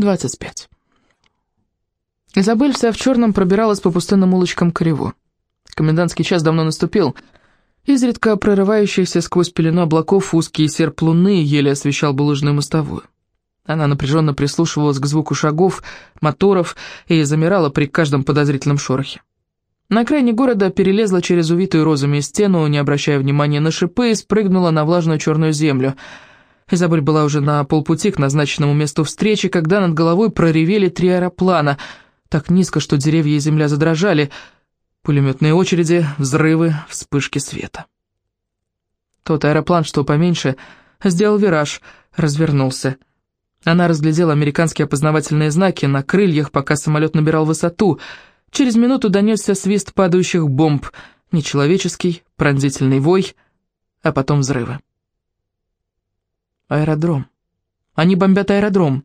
25. Изабель вся в черном пробиралась по пустынным улочкам Корево. Комендантский час давно наступил. Изредка прорывающийся сквозь пелену облаков узкий серп луны еле освещал булыжную мостовую. Она напряженно прислушивалась к звуку шагов, моторов и замирала при каждом подозрительном шорохе. На окраине города перелезла через увитую розами стену, не обращая внимания на шипы, и спрыгнула на влажную черную землю. Изабель была уже на полпути к назначенному месту встречи, когда над головой проревели три аэроплана, так низко, что деревья и земля задрожали, пулеметные очереди, взрывы, вспышки света. Тот аэроплан, что поменьше, сделал вираж, развернулся. Она разглядела американские опознавательные знаки на крыльях, пока самолет набирал высоту — Через минуту донесся свист падающих бомб, нечеловеческий, пронзительный вой, а потом взрывы. Аэродром. Они бомбят аэродром.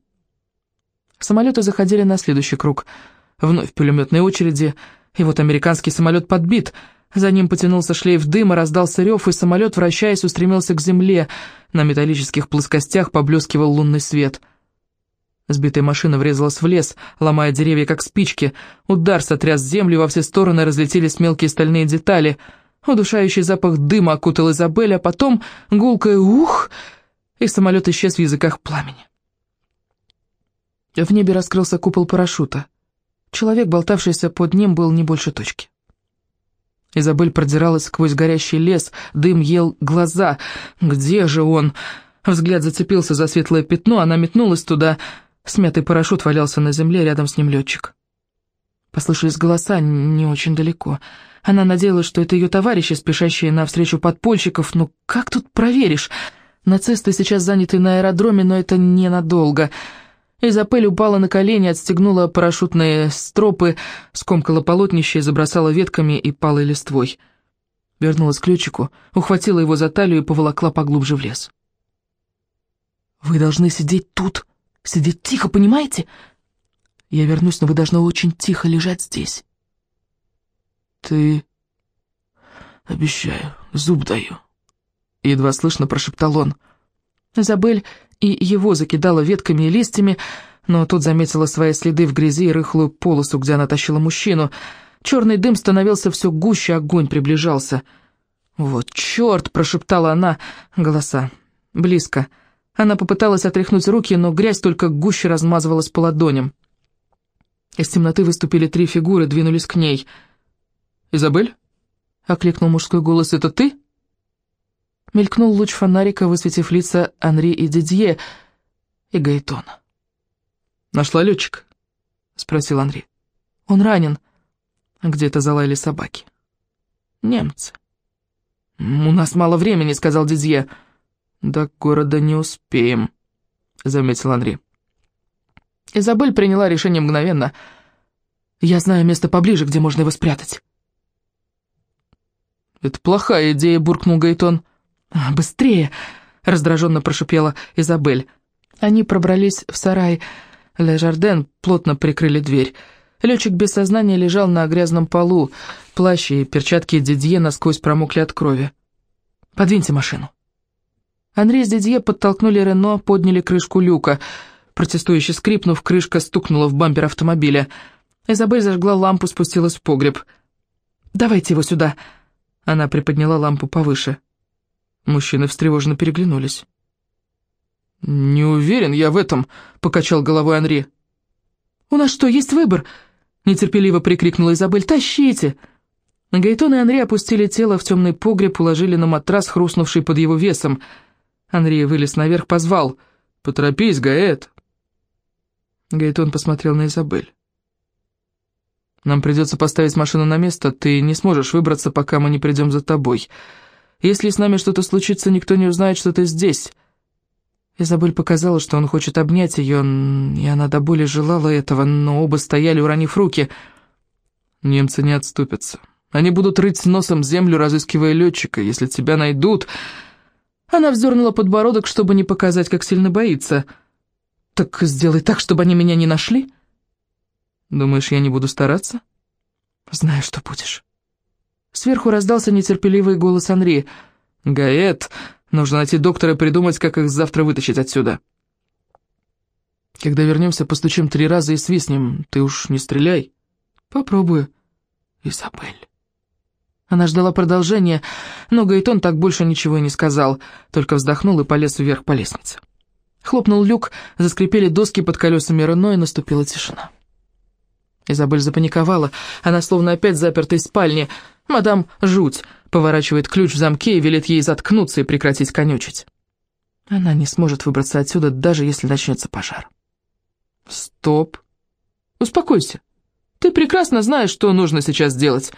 Самолеты заходили на следующий круг. Вновь пулеметные очереди, и вот американский самолет подбит. За ним потянулся шлейф дыма, раздался рев, и самолет, вращаясь, устремился к земле. На металлических плоскостях поблескивал лунный свет — Сбитая машина врезалась в лес, ломая деревья, как спички. Удар сотряс землю, во все стороны разлетелись мелкие стальные детали. Удушающий запах дыма окутал Изабель, а потом гулкое «ух!» И самолет исчез в языках пламени. В небе раскрылся купол парашюта. Человек, болтавшийся под ним, был не больше точки. Изабель продиралась сквозь горящий лес, дым ел глаза. «Где же он?» Взгляд зацепился за светлое пятно, она метнулась туда — Смятый парашют валялся на земле, рядом с ним летчик. Послышались голоса не очень далеко. Она надеялась, что это ее товарищи, спешащие навстречу подпольщиков, но как тут проверишь? Нацисты сейчас заняты на аэродроме, но это ненадолго. Изапель упала на колени, отстегнула парашютные стропы, скомкала полотнище и забросала ветками и палой листвой. Вернулась к летчику, ухватила его за талию и поволокла поглубже в лес. «Вы должны сидеть тут», Сидеть тихо, понимаете? Я вернусь, но вы должны очень тихо лежать здесь. Ты... Обещаю, зуб даю. Едва слышно прошептал он. Изабель и его закидала ветками и листьями, но тут заметила свои следы в грязи и рыхлую полосу, где она тащила мужчину. Черный дым становился все гуще, огонь приближался. «Вот черт!» — прошептала она. Голоса. «Близко». Она попыталась отряхнуть руки, но грязь только гуще размазывалась по ладоням. Из темноты выступили три фигуры, двинулись к ней. «Изабель?» — окликнул мужской голос. «Это ты?» Мелькнул луч фонарика, высветив лица Анри и Дидье, и Гаэтон. «Нашла летчик?» — спросил Анри. «Он ранен». Где-то залаяли собаки. «Немцы». «У нас мало времени», — сказал. «Дидье». «До города не успеем», — заметил Анри. Изабель приняла решение мгновенно. «Я знаю место поближе, где можно его спрятать». «Это плохая идея», — буркнул Гайтон. «А, «Быстрее!» — раздраженно прошипела Изабель. Они пробрались в сарай. Ле Жарден плотно прикрыли дверь. Летчик без сознания лежал на грязном полу. Плащ и перчатки Дидье насквозь промокли от крови. «Подвиньте машину». Андрей с Дидье подтолкнули Рено, подняли крышку люка. Протестующе скрипнув, крышка стукнула в бампер автомобиля. Изабель зажгла лампу, спустилась в погреб. «Давайте его сюда!» Она приподняла лампу повыше. Мужчины встревоженно переглянулись. «Не уверен я в этом», — покачал головой Анри. «У нас что, есть выбор?» — нетерпеливо прикрикнула Изабель. «Тащите!» Гайтон и Анри опустили тело в темный погреб, уложили на матрас, хрустнувший под его весом — Андрей вылез наверх, позвал. «Поторопись, Гаэт!» Гаэтон посмотрел на Изабель. «Нам придется поставить машину на место, ты не сможешь выбраться, пока мы не придем за тобой. Если с нами что-то случится, никто не узнает, что ты здесь». Изабель показала, что он хочет обнять ее, и она до боли желала этого, но оба стояли, уронив руки. «Немцы не отступятся. Они будут рыть носом землю, разыскивая летчика. Если тебя найдут...» Она вздернула подбородок, чтобы не показать, как сильно боится. «Так сделай так, чтобы они меня не нашли». «Думаешь, я не буду стараться?» «Знаю, что будешь». Сверху раздался нетерпеливый голос Анри. «Гаэт, нужно найти доктора и придумать, как их завтра вытащить отсюда». Когда вернемся, постучим три раза и свистнем. Ты уж не стреляй. Попробую. Изабель. Она ждала продолжения, но Гайтон так больше ничего и не сказал, только вздохнул и полез вверх по лестнице. Хлопнул люк, заскрипели доски под колесами Рено, и наступила тишина. Изабель запаниковала, она словно опять из спальни. Мадам жуть, поворачивает ключ в замке и велит ей заткнуться и прекратить конючить. Она не сможет выбраться отсюда, даже если начнется пожар. «Стоп! Успокойся. Ты прекрасно знаешь, что нужно сейчас сделать».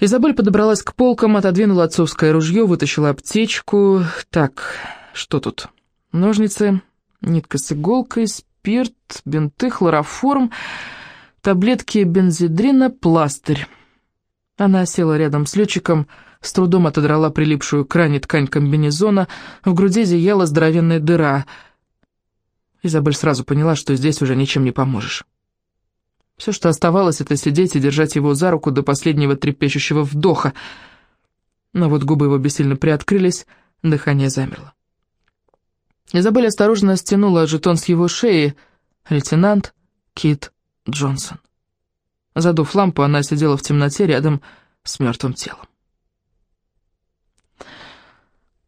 Изабель подобралась к полкам, отодвинула отцовское ружье, вытащила аптечку. Так, что тут? Ножницы, нитка с иголкой, спирт, бинты, хлороформ, таблетки бензидрина, пластырь. Она села рядом с летчиком, с трудом отодрала прилипшую к ране ткань комбинезона, в груди зияла здоровенная дыра. Изабель сразу поняла, что здесь уже ничем не поможешь. Все, что оставалось, это сидеть и держать его за руку до последнего трепещущего вдоха. Но вот губы его бессильно приоткрылись, дыхание замерло. Изабель осторожно стянула жетон с его шеи. Лейтенант Кит Джонсон. Задув лампу, она сидела в темноте рядом с мертвым телом.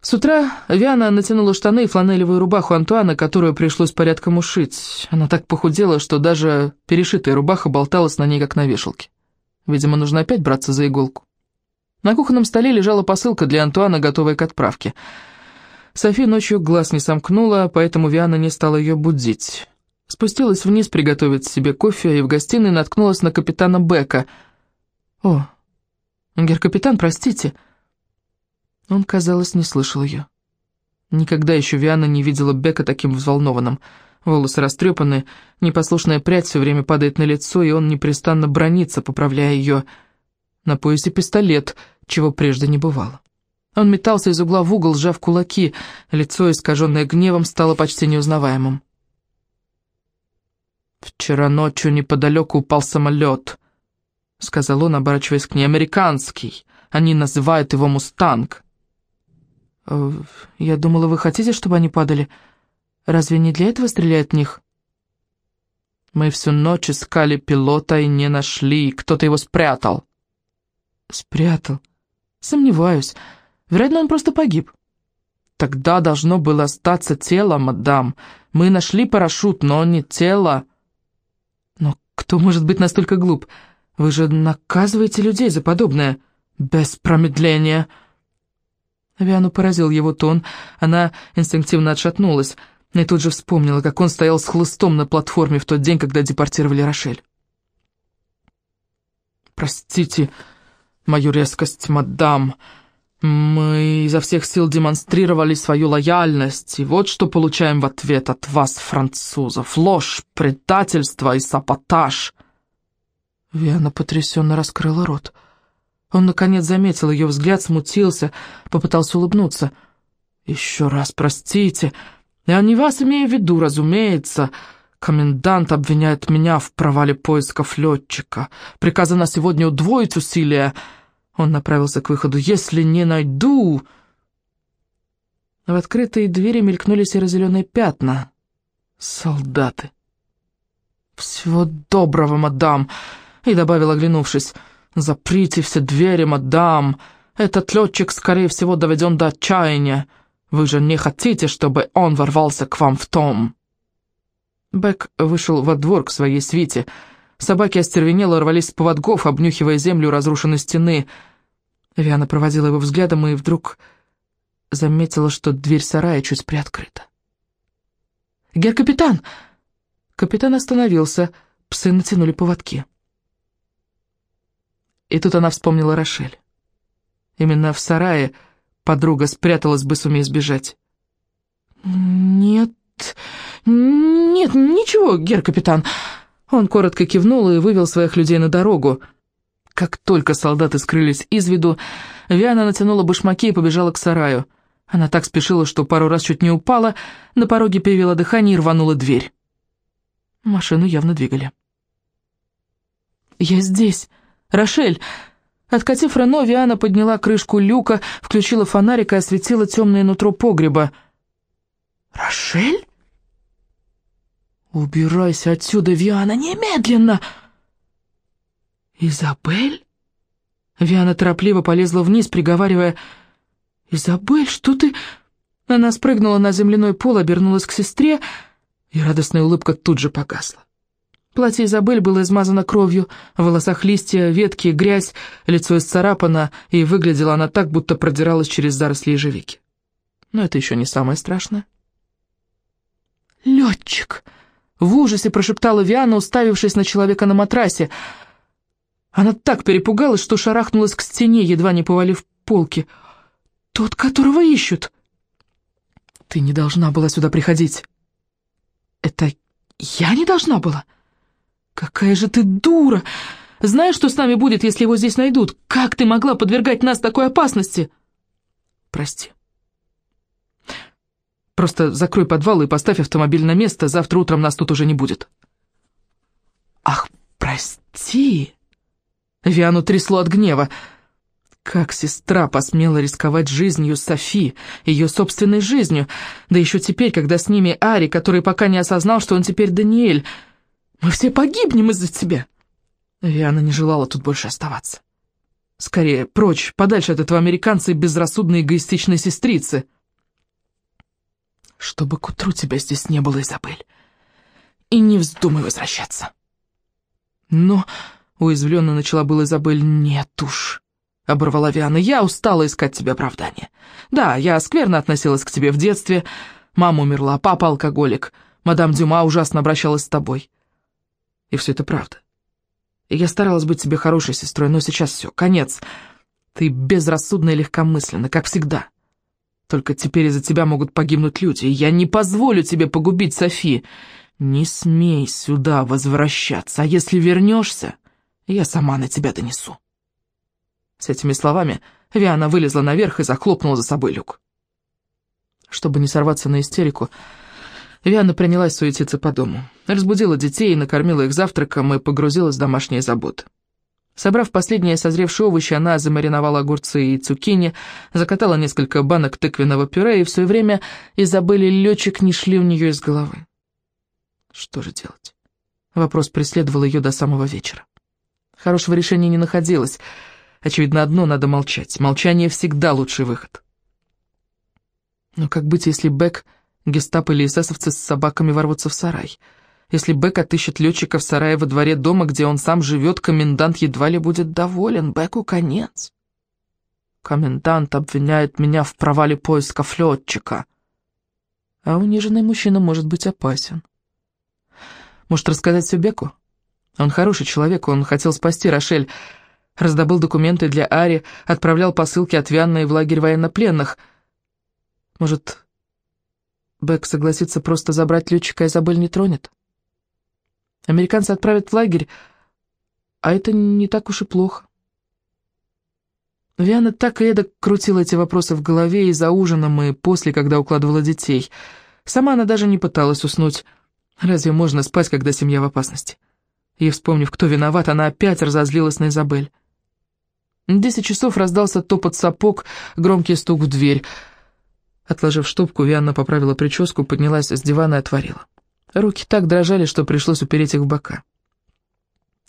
С утра Виана натянула штаны и фланелевую рубаху Антуана, которую пришлось порядком ушить. Она так похудела, что даже перешитая рубаха болталась на ней, как на вешалке. Видимо, нужно опять браться за иголку. На кухонном столе лежала посылка для Антуана, готовая к отправке. Софи ночью глаз не сомкнула, поэтому Виана не стала ее будить. Спустилась вниз приготовить себе кофе и в гостиной наткнулась на капитана Бека. «О, гер-капитан, простите», он, казалось, не слышал ее. Никогда еще Виана не видела Бека таким взволнованным. Волосы растрепаны, непослушная прядь все время падает на лицо, и он непрестанно бронится, поправляя ее. На поясе пистолет, чего прежде не бывало. Он метался из угла в угол, сжав кулаки, лицо, искаженное гневом, стало почти неузнаваемым. «Вчера ночью неподалеку упал самолет», — сказал он, оборачиваясь к ней, — «американский. Они называют его «Мустанг». Э, «Я думала, вы хотите, чтобы они падали? Разве не для этого стреляют в них?» «Мы всю ночь искали пилота и не нашли. Кто-то его спрятал». «Спрятал? Сомневаюсь. Вероятно, он просто погиб». «Тогда должно было остаться тело, мадам. Мы нашли парашют, но не тело». «Но кто может быть настолько глуп? Вы же наказываете людей за подобное». «Без промедления». Виану поразил его тон, она инстинктивно отшатнулась и тут же вспомнила, как он стоял с хлыстом на платформе в тот день, когда депортировали Рошель. «Простите мою резкость, мадам. Мы изо всех сил демонстрировали свою лояльность, и вот что получаем в ответ от вас, французов. Ложь, предательство и саботаж». Виана потрясенно раскрыла рот. Он, наконец, заметил ее взгляд, смутился, попытался улыбнуться. «Еще раз простите. Я не вас имею в виду, разумеется. Комендант обвиняет меня в провале поисков летчика. Приказано сегодня удвоить усилия». Он направился к выходу. «Если не найду...» В открытые двери мелькнули серо-зеленые пятна. «Солдаты!» «Всего доброго, мадам!» И добавил, оглянувшись. «Заприте все двери, мадам. Этот летчик, скорее всего, доведен до отчаяния. Вы же не хотите, чтобы он ворвался к вам в том?» Бэк вышел во двор к своей свите. Собаки остервенело рвались с поводков, обнюхивая землю разрушенной стены. Виана проводила его взглядом и вдруг заметила, что дверь сарая чуть приоткрыта. «Гер-капитан!» Капитан остановился, псы натянули поводки. И тут она вспомнила Рошель. Именно в сарае подруга спряталась бы, сумея сбежать. «Нет, нет, ничего, гер-капитан». Он коротко кивнул и вывел своих людей на дорогу. Как только солдаты скрылись из виду, Виана натянула башмаки и побежала к сараю. Она так спешила, что пару раз чуть не упала, на пороге перевела дыхание и рванула дверь. Машину явно двигали. «Я здесь», «Рошель!» Откатив Рено, Виана подняла крышку люка, включила фонарик и осветила темное нутро погреба. «Рошель?» «Убирайся отсюда, Виана, немедленно!» «Изабель?» Виана торопливо полезла вниз, приговаривая, «Изабель, что ты...» Она спрыгнула на земляной пол, обернулась к сестре, и радостная улыбка тут же погасла. Платье Изабель было измазано кровью, в волосах листья, ветки, грязь, лицо исцарапано, и выглядела она так, будто продиралась через заросли ежевики. Но это еще не самое страшное. «Летчик!» — в ужасе прошептала Виана, уставившись на человека на матрасе. Она так перепугалась, что шарахнулась к стене, едва не повалив полки. «Тот, которого ищут!» «Ты не должна была сюда приходить!» «Это я не должна была?» «Какая же ты дура! Знаешь, что с нами будет, если его здесь найдут? Как ты могла подвергать нас такой опасности?» «Прости. Просто закрой подвал и поставь автомобиль на место, завтра утром нас тут уже не будет». «Ах, прости!» Виану трясло от гнева. Как сестра посмела рисковать жизнью Софи, ее собственной жизнью, да еще теперь, когда с ними Ари, который пока не осознал, что он теперь Даниэль. Мы все погибнем из-за тебя. Виана не желала тут больше оставаться. Скорее, прочь, подальше от этого американца и безрассудной эгоистичной сестрицы. Чтобы к утру тебя здесь не было, Изабель. И не вздумай возвращаться. Но... Уязвленно начала была Изабель. «Нет уж», — оборвала Виана, — «я устала искать тебе оправдания. Да, я скверно относилась к тебе в детстве. Мама умерла, папа алкоголик. Мадам Дюма ужасно обращалась с тобой. И все это правда. Я старалась быть тебе хорошей сестрой, но сейчас все, конец. Ты безрассудна и легкомысленна, как всегда. Только теперь из-за тебя могут погибнуть люди, и я не позволю тебе погубить Софи. Не смей сюда возвращаться, а если вернешься, я сама на тебя донесу». С этими словами Виана вылезла наверх и захлопнула за собой люк. Чтобы не сорваться на истерику, Виана принялась суетиться по дому. Разбудила детей, накормила их завтраком и погрузилась в домашние заботы. Собрав последние созревшие овощи, она замариновала огурцы и цукини, закатала несколько банок тыквенного пюре, и в свое время Изабель и летчик не шли у нее из головы. Что же делать? Вопрос преследовал ее до самого вечера. Хорошего решения не находилось. Очевидно, одно — надо молчать. Молчание всегда лучший выход. Но как быть, если Бэк, гестапо или эсэсовцы с собаками ворвутся в сарай? Если Бэк отыщет летчика в сарае во дворе дома, где он сам живет, комендант едва ли будет доволен. Бэку конец. Комендант обвиняет меня в провале поисков летчика. А униженный мужчина может быть опасен. Может, рассказать все Беку? Он хороший человек, он хотел спасти Рошель. Раздобыл документы для Ари, отправлял посылки от Вианны в лагерь военнопленных. Может, Бек согласится просто забрать летчика, и Изабель не тронет? Американцы отправят в лагерь, а это не так уж и плохо. Виана так и эдак крутила эти вопросы в голове и за ужином, и после, когда укладывала детей. Сама она даже не пыталась уснуть. Разве можно спать, когда семья в опасности? И, вспомнив, кто виноват, она опять разозлилась на Изабель. Десять часов раздался топот сапог, громкий стук в дверь. Отложив штопку, Вианна поправила прическу, поднялась с дивана и отворила. Руки так дрожали, что пришлось упереть их в бока.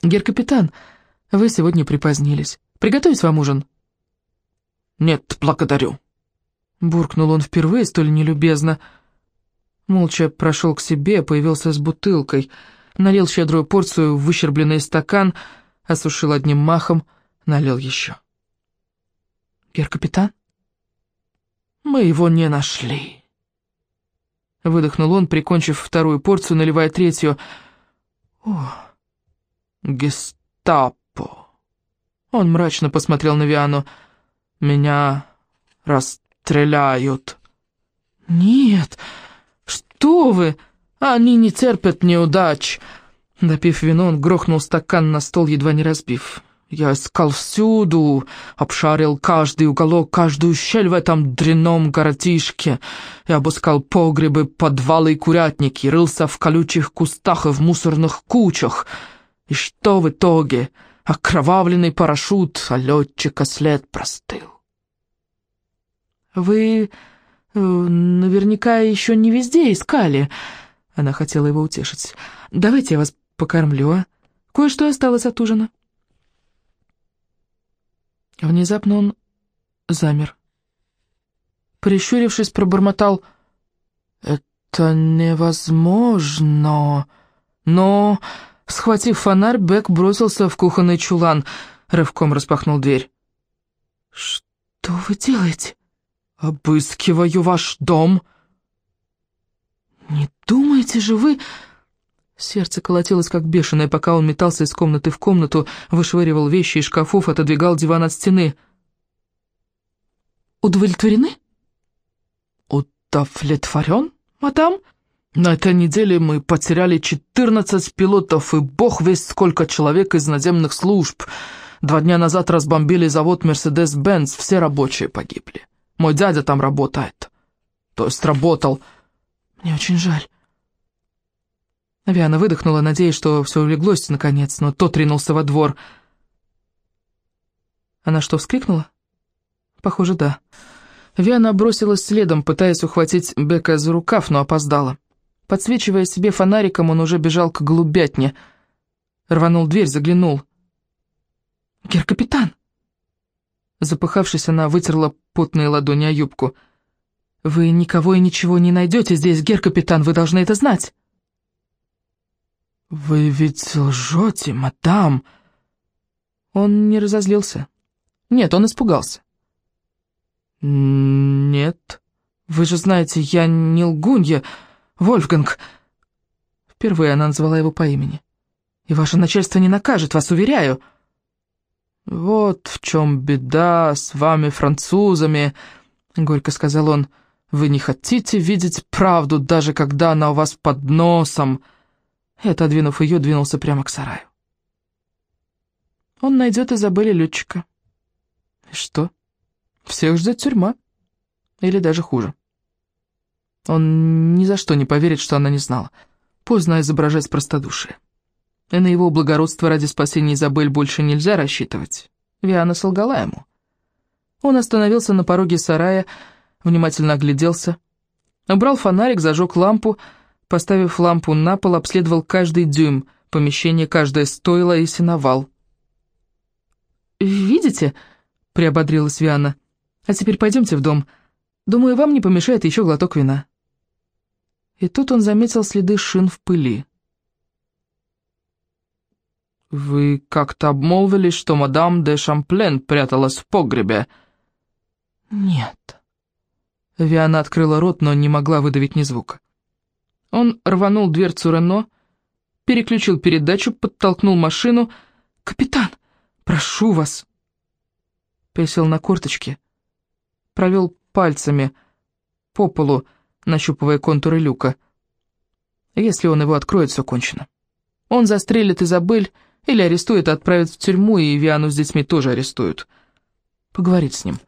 «Гер-капитан, вы сегодня припозднились. Приготовить вам ужин?» «Нет, благодарю», — буркнул он впервые столь нелюбезно. Молча прошел к себе, появился с бутылкой — налил щедрую порцию в выщербленный стакан, осушил одним махом, налил еще. «Гер-капитан?» «Мы его не нашли», — выдохнул он, прикончив вторую порцию, наливая третью. «О, гестапо!» Он мрачно посмотрел на Виану. «Меня расстреляют». «Нет, что вы!» Они не терпят неудач. Допив вино, он грохнул стакан на стол, едва не разбив. Я искал всюду, обшарил каждый уголок, каждую щель в этом дрянном городишке. Я обыскал погребы, подвалы и курятники, рылся в колючих кустах и в мусорных кучах. И что в итоге? Окровавленный парашют, а летчика след простыл. «Вы э, наверняка еще не везде искали», Она хотела его утешить. «Давайте я вас покормлю, а? Кое-что осталось от ужина». Внезапно он замер. Прищурившись, пробормотал «Это невозможно!» Но, схватив фонарь, Бек бросился в кухонный чулан, рывком распахнул дверь. «Что вы делаете?» «Обыскиваю ваш дом!» «Не думаете же вы...» Сердце колотилось как бешеное, пока он метался из комнаты в комнату, вышвыривал вещи из шкафов, отодвигал диван от стены. «Удовлетворены?» «Удовлетворен, мадам?» «На этой неделе мы потеряли 14 пилотов и бог весть сколько человек из наземных служб. Два дня назад разбомбили завод Mercedes-Benz, все рабочие погибли. Мой дядя там работает. То есть работал. Мне очень жаль». Авиана выдохнула, надеясь, что все улеглось наконец, но тот ринулся во двор. Она что, вскрикнула? Похоже, да. Виана бросилась следом, пытаясь ухватить Бека за рукав, но опоздала. Подсвечивая себе фонариком, он уже бежал к голубятне. Рванул дверь, заглянул. «Гер-капитан!» Запыхавшись, она вытерла потные ладони о юбку. «Вы никого и ничего не найдете здесь, гер-капитан, вы должны это знать!» «Вы ведь лжете, мадам!» Он не разозлился. Нет, он испугался. «Нет, вы же знаете, я не лгунья, Вольфганг!» Впервые она назвала его по имени. «И ваше начальство не накажет, вас уверяю!» «Вот в чем беда с вами, французами!» — горько сказал он. «Вы не хотите видеть правду, даже когда она у вас под носом!» и, отодвинув ее, двинулся прямо к сараю. Он найдет Изабелли летчика. И что? Всех ждет тюрьма. Или даже хуже. Он ни за что не поверит, что она не знала. Поздно изображать простодушие. И на его благородство ради спасения Изабель больше нельзя рассчитывать. Виана солгала ему. Он остановился на пороге сарая, внимательно огляделся, убрал фонарик, зажег лампу, Поставив лампу на пол, обследовал каждый дюйм, помещение, каждое стойло и сеновал. «Видите?» — приободрилась Виана. «А теперь пойдемте в дом. Думаю, вам не помешает еще глоток вина». И тут он заметил следы шин в пыли. «Вы как-то обмолвились, что мадам де Шамплен пряталась в погребе?» «Нет». Виана открыла рот, но не могла выдавить ни звука. Он рванул дверцу Рено, переключил передачу, подтолкнул машину. «Капитан, прошу вас!» Присел на корточки, провел пальцами по полу, нащупывая контуры люка. Если он его откроет, все кончено. Он застрелит Изабель или арестует и отправит в тюрьму, и Виану с детьми тоже арестуют. Поговорить с ним.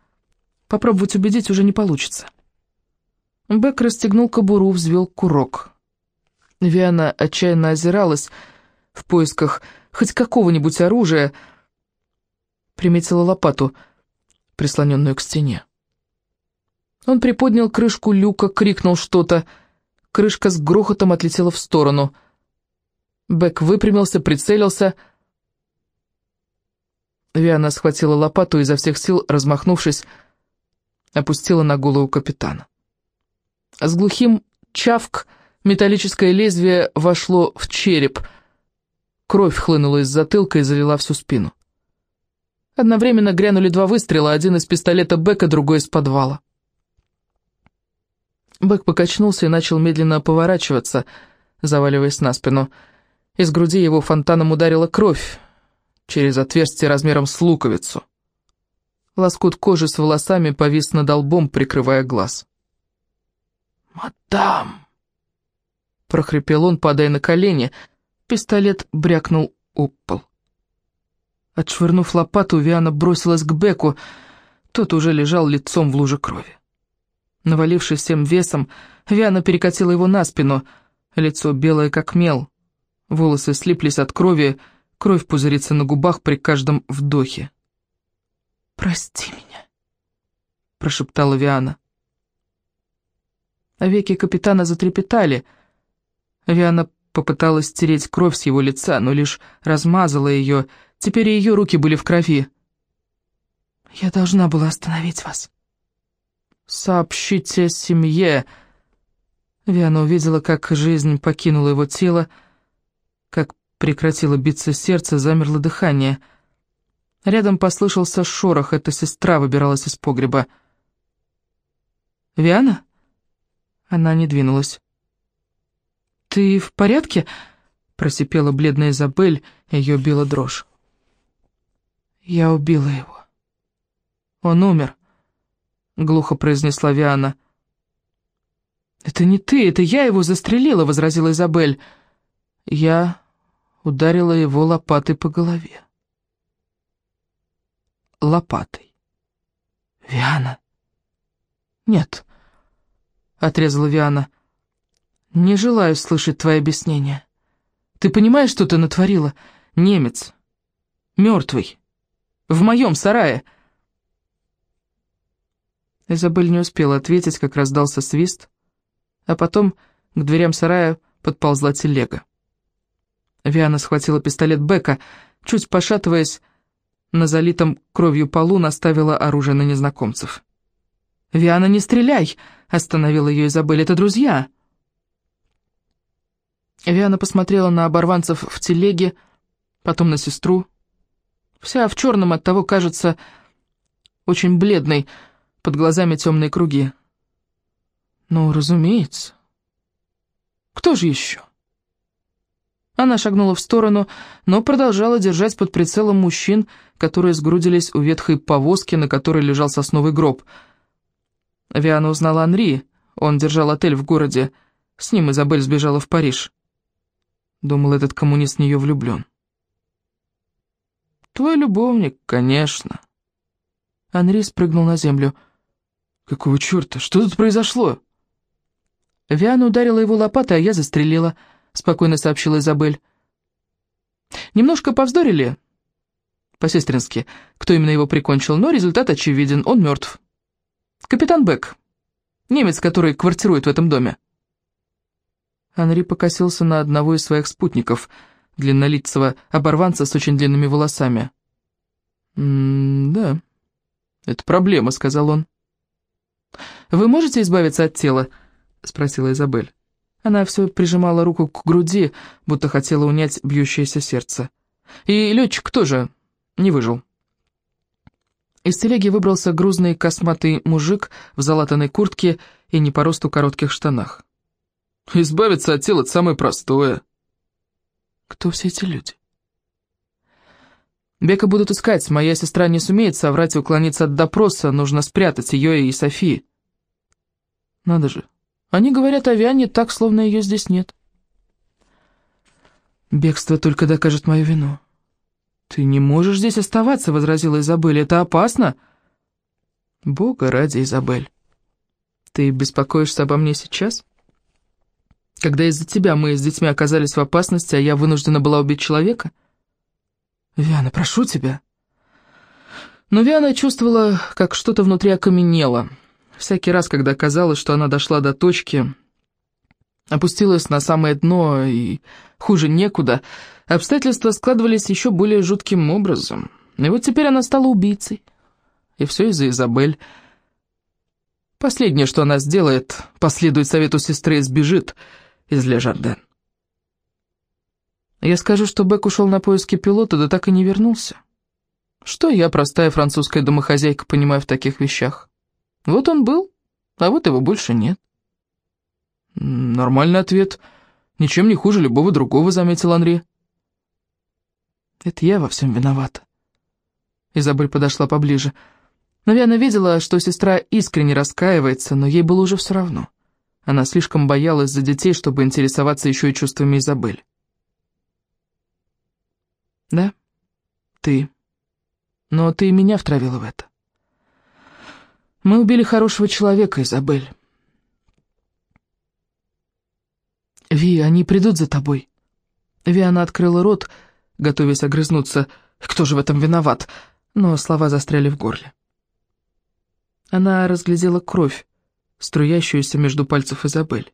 Попробовать убедить уже не получится. Бек расстегнул кобуру, взвел курок. Виана отчаянно озиралась в поисках хоть какого-нибудь оружия, приметила лопату, прислоненную к стене. Он приподнял крышку люка, крикнул что-то. Крышка с грохотом отлетела в сторону. Бек выпрямился, прицелился. Виана схватила лопату изо всех сил, размахнувшись, опустила на голову капитана. С глухим чавк Металлическое лезвие вошло в череп. Кровь хлынула из затылка и залила всю спину. Одновременно грянули два выстрела, один из пистолета Бека, другой из подвала. Бек покачнулся и начал медленно поворачиваться, заваливаясь на спину. Из груди его фонтаном ударила кровь через отверстие размером с луковицу. Лоскут кожи с волосами повис над лбом, прикрывая глаз. «Мадам!» прохрипел он, падая на колени. Пистолет брякнул об пол. Отшвырнув лопату, Виана бросилась к Беку. Тот уже лежал лицом в луже крови. Навалившись всем весом, Виана перекатила его на спину. Лицо белое, как мел. Волосы слиплись от крови, кровь пузырится на губах при каждом вдохе. «Прости меня», — прошептала Виана. А веки капитана затрепетали — Виана попыталась стереть кровь с его лица, но лишь размазала ее. Теперь и ее руки были в крови. «Я должна была остановить вас». «Сообщите семье». Виана увидела, как жизнь покинула его тело, как прекратило биться сердце, замерло дыхание. Рядом послышался шорох, эта сестра выбиралась из погреба. «Виана?» Она не двинулась. «Ты в порядке?» — просипела бледная Изабель, ее била дрожь. «Я убила его». «Он умер», — глухо произнесла Виана. «Это не ты, это я его застрелила», — возразила Изабель. «Я ударила его лопатой по голове». «Лопатой». «Виана». «Нет», — отрезала Виана. «Не желаю слышать твои объяснения. Ты понимаешь, что ты натворила? Немец. Мертвый. В моем сарае». Изабель не успела ответить, как раздался свист, а потом к дверям сарая подползла телега. Виана схватила пистолет Бека, чуть пошатываясь, на залитом кровью полу наставила оружие на незнакомцев. «Виана, не стреляй!» — остановила ее Изабель. «Это друзья!» Виана посмотрела на оборванцев в телеге, потом на сестру. Вся в черном от того кажется очень бледной, под глазами темные круги. Ну, разумеется. Кто же еще? Она шагнула в сторону, но продолжала держать под прицелом мужчин, которые сгрудились у ветхой повозки, на которой лежал сосновый гроб. Виана узнала Анри, он держал отель в городе. С ним Изабель сбежала в Париж. Думал, этот коммунист в нее влюблен. «Твой любовник, конечно». Анри спрыгнул на землю. «Какого черта? Что тут произошло?» Виана ударила его лопатой, а я застрелила, спокойно сообщила Изабель. Немножко повздорили, по-сестрински, кто именно его прикончил, но результат очевиден, он мертв. Капитан Бек, немец, который квартирует в этом доме. Анри покосился на одного из своих спутников, длиннолицего оборванца с очень длинными волосами. «М-да, это проблема», — сказал он. «Вы можете избавиться от тела?» — спросила Изабель. Она все прижимала руку к груди, будто хотела унять бьющееся сердце. И летчик тоже не выжил. Из телеги выбрался грузный косматый мужик в залатанной куртке и не по росту коротких штанах. «Избавиться от тела — это самое простое». «Кто все эти люди?» «Бека будут искать. Моя сестра не сумеет соврать и уклониться от допроса. Нужно спрятать ее и Софи». «Надо же. Они говорят о Виане так, словно ее здесь нет». «Бегство только докажет мою вину». «Ты не можешь здесь оставаться», — возразила Изабель. «Это опасно». «Бога ради, Изабель. Ты беспокоишься обо мне сейчас?» «Когда из-за тебя мы с детьми оказались в опасности, а я вынуждена была убить человека?» «Виана, прошу тебя». Но Виана чувствовала, как что-то внутри окаменело. Всякий раз, когда казалось, что она дошла до точки, опустилась на самое дно и хуже некуда, обстоятельства складывались еще более жутким образом. И вот теперь она стала убийцей. И все из-за Изабель. Последнее, что она сделает, последует совету сестры и сбежит из Ле Жарден. Я скажу, что Бек ушел на поиски пилота, да так и не вернулся. Что я, простая французская домохозяйка, понимаю в таких вещах? Вот он был, а вот его больше нет. Нормальный ответ. Ничем не хуже любого другого, заметил Анри. Это я во всем виновата. Изабель подошла поближе. Наверное, видела, что сестра искренне раскаивается, но ей было уже все равно. Она слишком боялась за детей, чтобы интересоваться еще и чувствами Изабель. «Да, ты. Но ты меня втравила в это. Мы убили хорошего человека, Изабель. Ви, они придут за тобой. Ви, она открыла рот, готовясь огрызнуться. Кто же в этом виноват? Но слова застряли в горле. Она разглядела кровь, струящуюся между пальцев Изабель.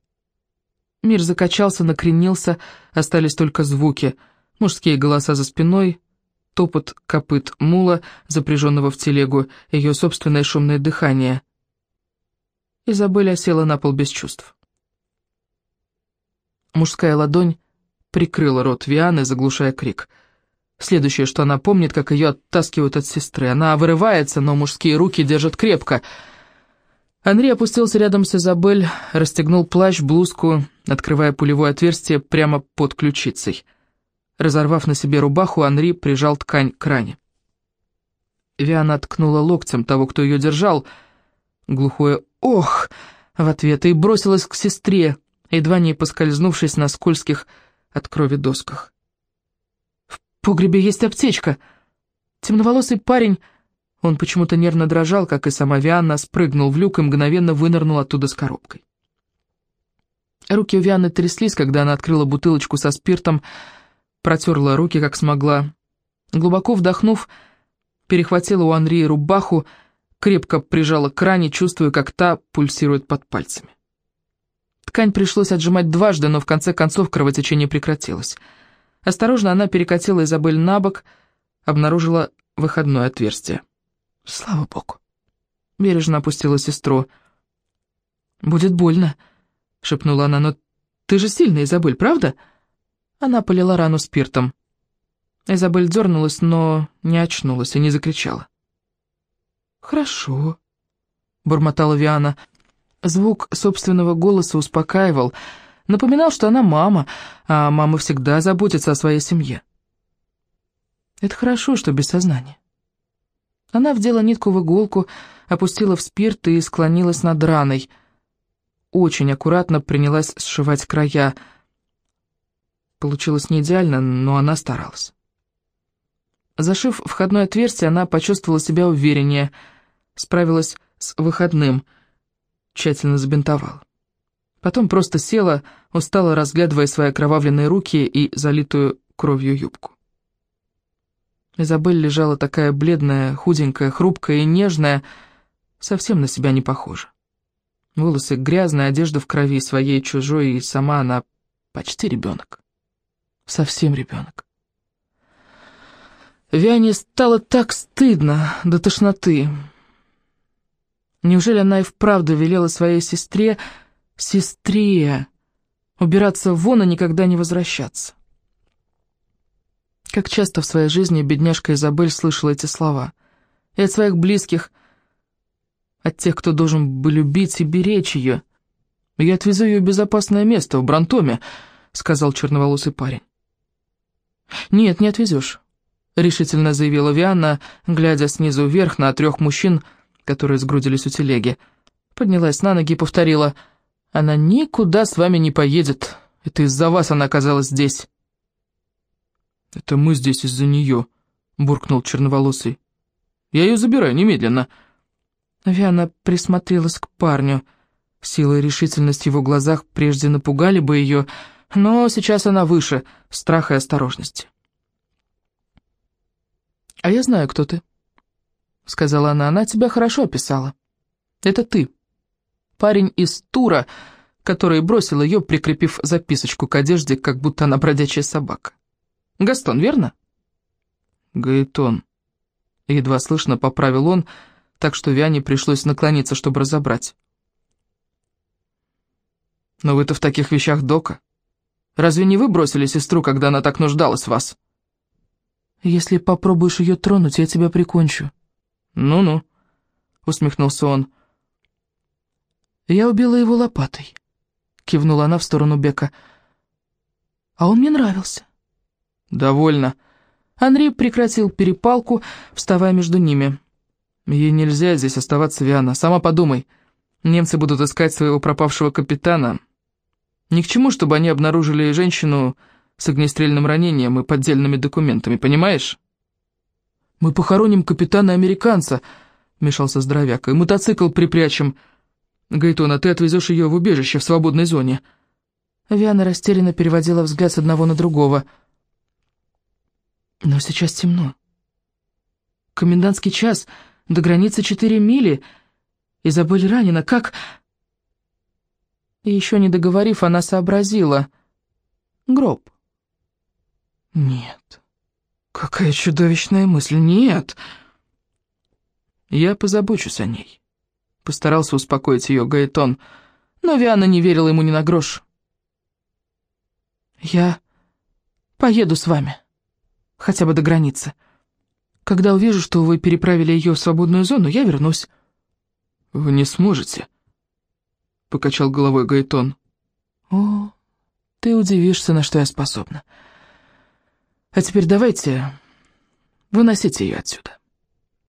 Мир закачался, накренился, остались только звуки. Мужские голоса за спиной, топот копыт мула, запряженного в телегу, ее собственное шумное дыхание. Изабель осела на пол без чувств. Мужская ладонь прикрыла рот Вианы, заглушая крик. Следующее, что она помнит, как ее оттаскивают от сестры. Она вырывается, но мужские руки держат крепко. Андрей опустился рядом с Изабель, расстегнул плащ, блузку, открывая пулевое отверстие прямо под ключицей. Разорвав на себе рубаху, Анри прижал ткань к ране. Виана ткнула локтем того, кто ее держал. Глухое «Ох!» в ответ и бросилась к сестре, едва не поскользнувшись на скользких от крови досках. «В погребе есть аптечка!» Темноволосый парень, он почему-то нервно дрожал, как и сама Вианна, спрыгнул в люк и мгновенно вынырнул оттуда с коробкой. Руки у Вианны тряслись, когда она открыла бутылочку со спиртом, протерла руки, как смогла. Глубоко вдохнув, перехватила у Анри рубаху, крепко прижала к ране, чувствуя, как та пульсирует под пальцами. Ткань пришлось отжимать дважды, но в конце концов кровотечение прекратилось. Осторожно она перекатила Изабель на бок, обнаружила выходное отверстие. Слава богу. Бережно опустила сестру. «Будет больно», — шепнула она, — «но ты же сильная, Изабель, правда?» Она полила рану спиртом. Изабель дернулась, но не очнулась и не закричала. «Хорошо», — бормотала Виана. Звук собственного голоса успокаивал, напоминал, что она мама, а мама всегда заботится о своей семье. Это хорошо, что без сознания. Она вдела нитку в иголку, опустила в спирт и склонилась над раной. Очень аккуратно принялась сшивать края. Получилось не идеально, но она старалась. Зашив входное отверстие, она почувствовала себя увереннее, справилась с выходным, тщательно забинтовала. Потом просто села, устало разглядывая свои окровавленные руки и залитую кровью юбку. Изабель лежала такая бледная, худенькая, хрупкая и нежная, совсем на себя не похожа. Волосы грязные, одежда в крови, своей чужой, и сама она почти ребенок. Совсем ребенок. Виане стало так стыдно до тошноты. Неужели она и вправду велела своей сестре, сестре, убираться вон и никогда не возвращаться? Как часто в своей жизни бедняжка Изабель слышала эти слова. И от своих близких, от тех, кто должен бы любить и беречь ее. «Я отвезу ее в безопасное место, в Брантоме», — сказал черноволосый парень. «Нет, не отвезешь», — решительно заявила Вианна, глядя снизу вверх на трех мужчин, которые сгрудились у телеги. Поднялась на ноги и повторила, «Она никуда с вами не поедет. Это из-за вас она оказалась здесь». «Это мы здесь из-за нее», — буркнул черноволосый. «Я ее забираю немедленно». Виана присмотрелась к парню. Сила и решительность в его глазах прежде напугали бы ее, но сейчас она выше страха и осторожности. «А я знаю, кто ты», — сказала она. «Она тебя хорошо описала. Это ты. Парень из Тура, который бросил ее, прикрепив записочку к одежде, как будто она бродячая собака. Гастон, верно?» «Гаэтон», — едва слышно поправил он, так что Виане пришлось наклониться, чтобы разобрать. «Но вы-то в таких вещах дока. Разве не вы бросили сестру, когда она так нуждалась в вас?» «Если попробуешь ее тронуть, я тебя прикончу». «Ну-ну», — усмехнулся он. «Я убила его лопатой», — кивнула она в сторону Бека. «А он мне нравился». «Довольно». Анри прекратил перепалку, вставая между ними. «Ей нельзя здесь оставаться, Виана. Сама подумай. Немцы будут искать своего пропавшего капитана. Ни к чему, чтобы они обнаружили женщину с огнестрельным ранением и поддельными документами, понимаешь?» «Мы похороним капитана-американца», — вмешался здоровяк, — «и мотоцикл припрячем. Гайтона, ты отвезешь ее в убежище в свободной зоне». Виана растерянно переводила взгляд с одного на другого — но сейчас темно. Комендантский час, до границы четыре мили. Изабель ранена, как... И еще не договорив, она сообразила. Гроб. Нет. Какая чудовищная мысль. Нет. Я позабочусь о ней. Постарался успокоить ее Гаэтон, но Виана не верила ему ни на грош. «Я поеду с вами, хотя бы до границы. Когда увижу, что вы переправили ее в свободную зону, я вернусь». «Вы не сможете», — покачал головой Гаэтон. «О, ты удивишься, на что я способна. А теперь давайте выносите ее отсюда».